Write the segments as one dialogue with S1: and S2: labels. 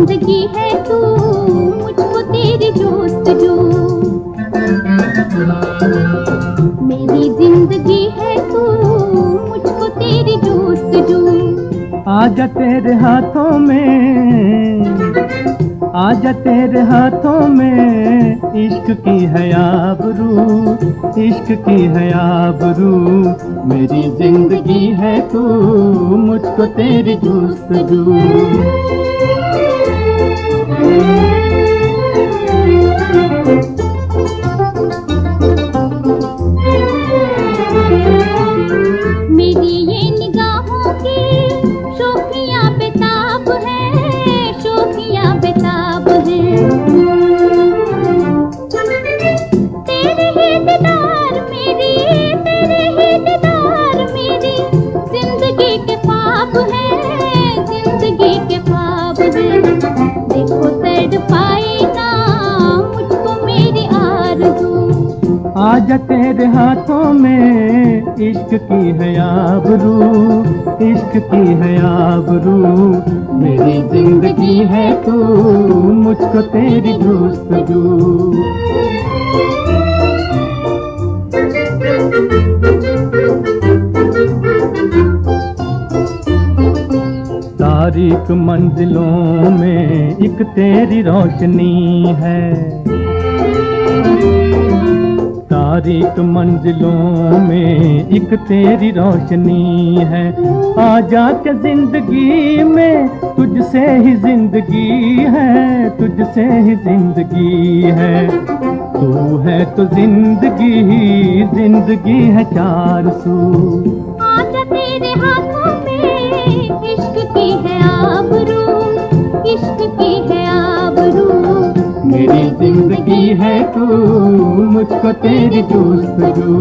S1: ज़िंदगी है तू, मुझको तेरी दोस्त जो मेरी ज़िंदगी है तू, मुझको तेरी दोस्त जो
S2: आजा तेरे हाथों में आजा तेरे हाथों में इश्क की है आबरू, इश्क की है आबरू। मेरी ज़िंदगी है तू, मुझको तेरी जुस्तजू
S1: मेरी तेरे ज़िंदगी के है, ज़िंदगी के है। देखो
S2: आजा तेरे हाथों में इश्क की है आबरू, इश्क की है आबरू। मेरी ज़िंदगी है तू, मुझको तेरी जुस्तजू तारीख मंजिलों में एक तेरी रोशनी है। तारीख मंजिलों में एक तेरी रोशनी है। आजा के ज़िंदगी में तुझसे ही ज़िंदगी है, तुझसे ही ज़िंदगी है। तू है तो ज़िंदगी ही, ज़िंदगी है चार सू।
S1: आजा तेरे हाथों इश्क की है आबरू। मेरी ज़िंदगी
S2: है तू मुझको तेरी जुस्तजू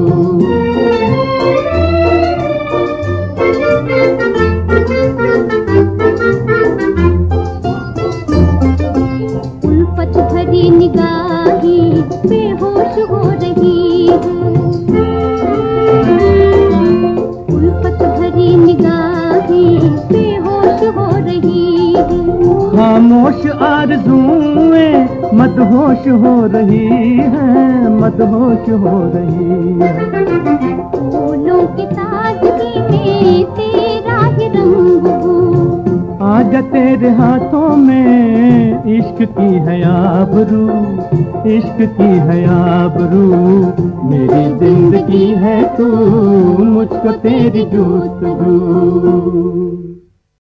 S1: उल्फत भरी निगाहें बेहोश हो रही है।
S2: खामोश आरज़ुएँ मदहोश हो रही है मदहोश हो रही है।
S1: फूलों की ताजगी में तेरा ही रंग हो।
S2: तेरे हाथों में इश्क की है आबरू इश्क की है आबरू। मेरी ज़िंदगी है तू मुझको तेरी जुस्तजू